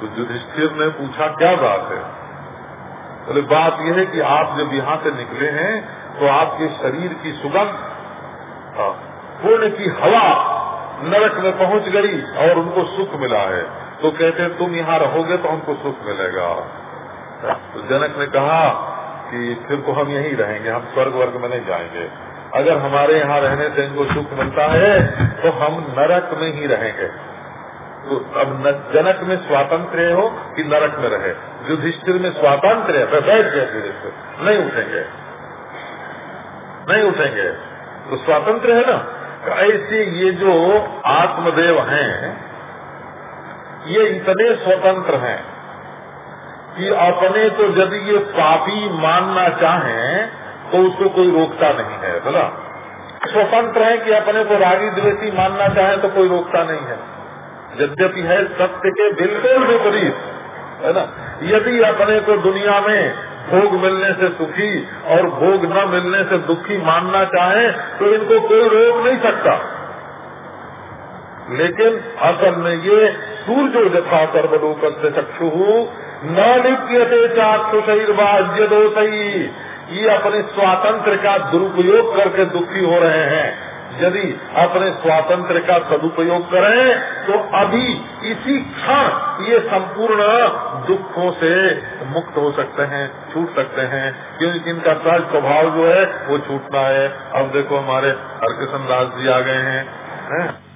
[SPEAKER 1] तो युधिष्ठिर ने पूछा, क्या बात है? बोले तो बात यह है कि आप जब यहाँ से निकले हैं तो आपके शरीर की सुगंध हाँ, पुण्य की हवा नरक में पहुँच गई और उनको सुख मिला है। तो कहते हैं तुम यहाँ रहोगे तो हमको सुख मिलेगा। तो जनक ने कहा कि फिर तो हम यहीं रहेंगे हम स्वर्ग वर्ग में नहीं जाएँगे। अगर हमारे यहाँ रहने से इनको सुख मिलता है तो हम नरक में ही रहेंगे। तो अब न जनक में स्वातंत्र हो कि नरक में रहे। युधिष्ठिर में स्वातंत्र है बैठ गए नहीं उठेंगे। नहीं उठेंगे। तो स्वातंत्र है ना? ऐसे ये जो आत्मदेव हैं, ये इतने स्वतंत्र हैं कि अपने तो यदि ये पापी मानना चाहें तो उसको कोई रोकता नहीं है बोला स्वतंत्र है कि अपने को रागी, द्वेषी मानना चाहे तो कोई रोकता नहीं है। यद्यपि है सत्य के बिल्कुल विपरीत, है ना? यदि अपने को दुनिया में भोग मिलने से सुखी और भोग न मिलने से दुखी मानना चाहे तो इनको कोई रोक नहीं सकता। लेकिन असल में ये सूर्य जथा सर्वलोक से चक्षु न लिप्यते चाक्षु शरीर बाज्य दो सही ये अपने स्वातंत्र का दुरुपयोग करके दुखी हो रहे हैं। यदि अपने स्वातंत्र का सदुपयोग करें तो अभी इसी क्षण ये संपूर्ण दुखों से मुक्त हो सकते हैं, छूट सकते हैं। क्योंकि इनका सहज स्वभाव जो है, वो छूटना है। अब देखो हमारे हरकृष्ण दास जी आ गए हैं। है?